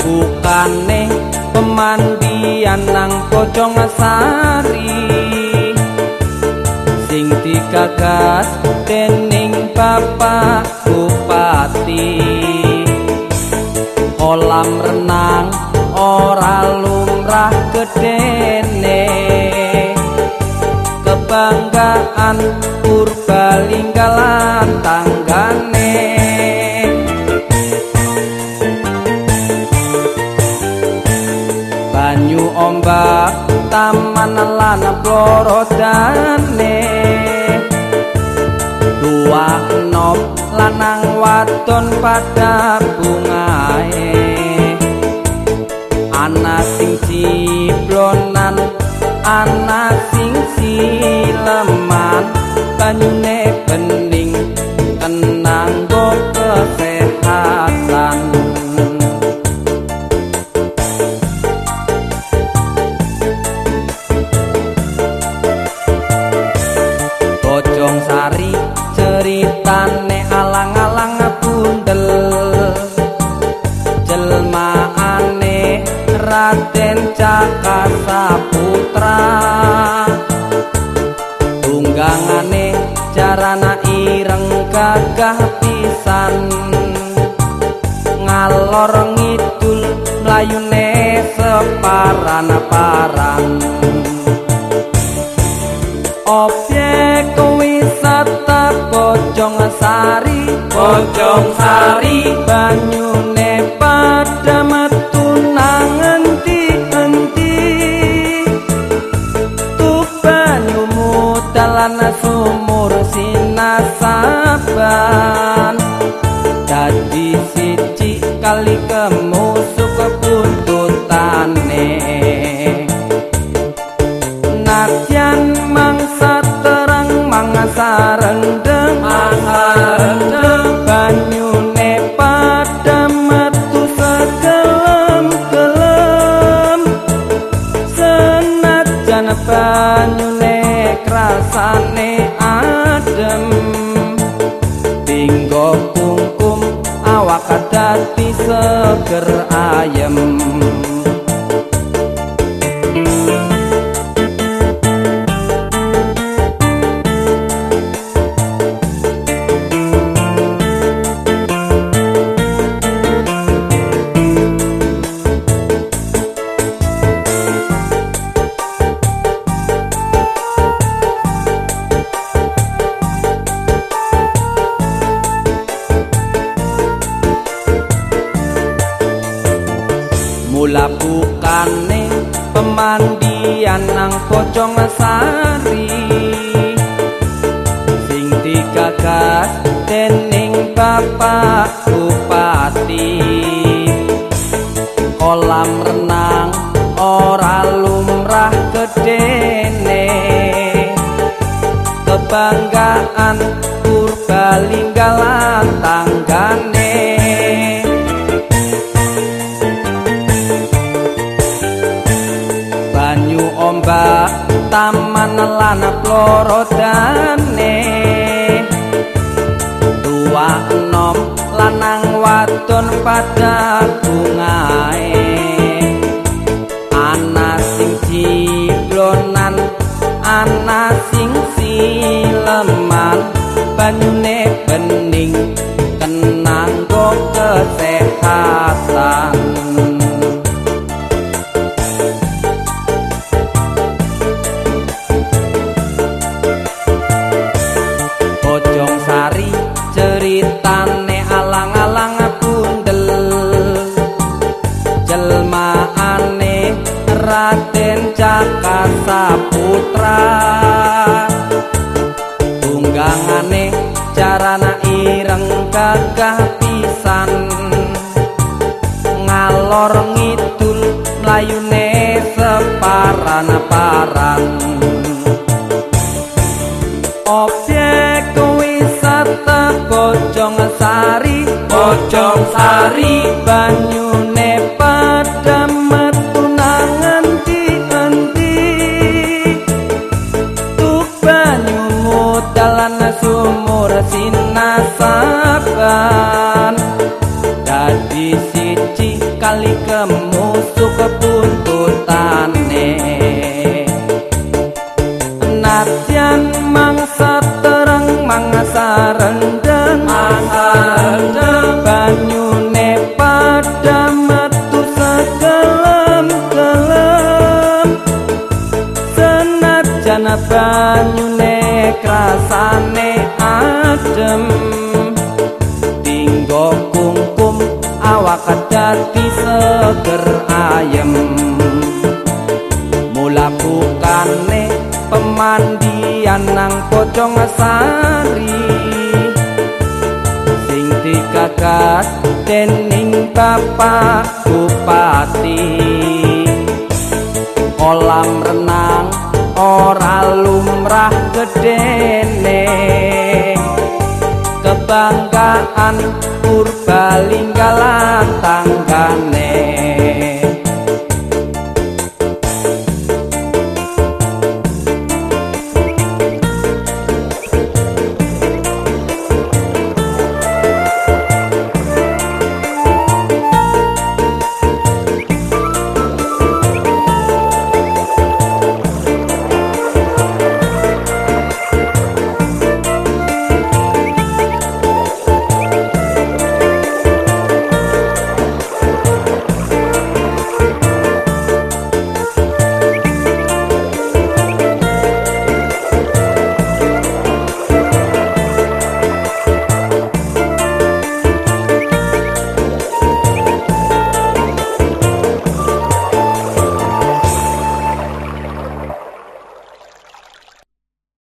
bukane pemandian nang pocong sari sing digagas dening bapak bupati. Kolam renang ora lumrah gedene. Kebanggaan lan blorodane dua enom lanang wadon pada bungae. Ana sing ciplonan ana sing sileman banyune bening Bojong sari ceritane alang-alang bundel jelmaane Raden Cakasa Putra. Tunggangane carana ireng gagah pisan. Ngalor ngidul mlayune separan-paran. Objek wisata Bojong Sari Bojong Sari banyune pada metu nang endi-endi Tuk banyumu dalan sumur sinasaban. Dadi siji kali kemusuk kebuntutane Nadyan mangsa terang mangsa rendeng banyune krasane adem. Tinggo kungkum awak dadi seger ayem pemandian nang pocong sari sing digagas dening bapak bupati. Kolam renang ombak taman lan florodane tua enom lanang wadon pada Raden Cakasa Putra. Tunggangane carana ireng gagah pisan. Ngalor ngidul mlayune separan-paran. Objek wisata Bojong Sari Bojong Sari banyune kali kemusuk kebuntutane Nadyan mangsa terang mangsa rendeng mangsa rendeng banyune pada metu segelem gelem. Senajan banyune krasane adem. Tinggo kungkum awak dadi seger ayem. Mula bukane pemandian nang pocong sari sing digagas dening bapak bupati. Kolam renang ora lumrah gedene. Kebanggaan galinggalan tanggane